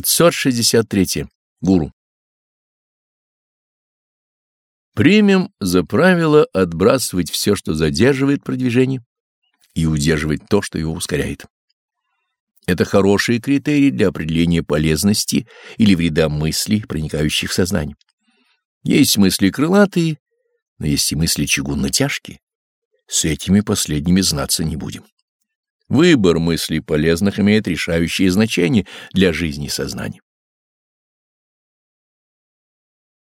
563. Гуру. Примем за правило отбрасывать все, что задерживает продвижение, и удерживать то, что его ускоряет. Это хорошие критерии для определения полезности или вреда мыслей, проникающих в сознание. Есть мысли крылатые, но есть и мысли чугунно-тяжкие. С этими последними знаться не будем. Выбор мыслей полезных имеет решающее значение для жизни сознания.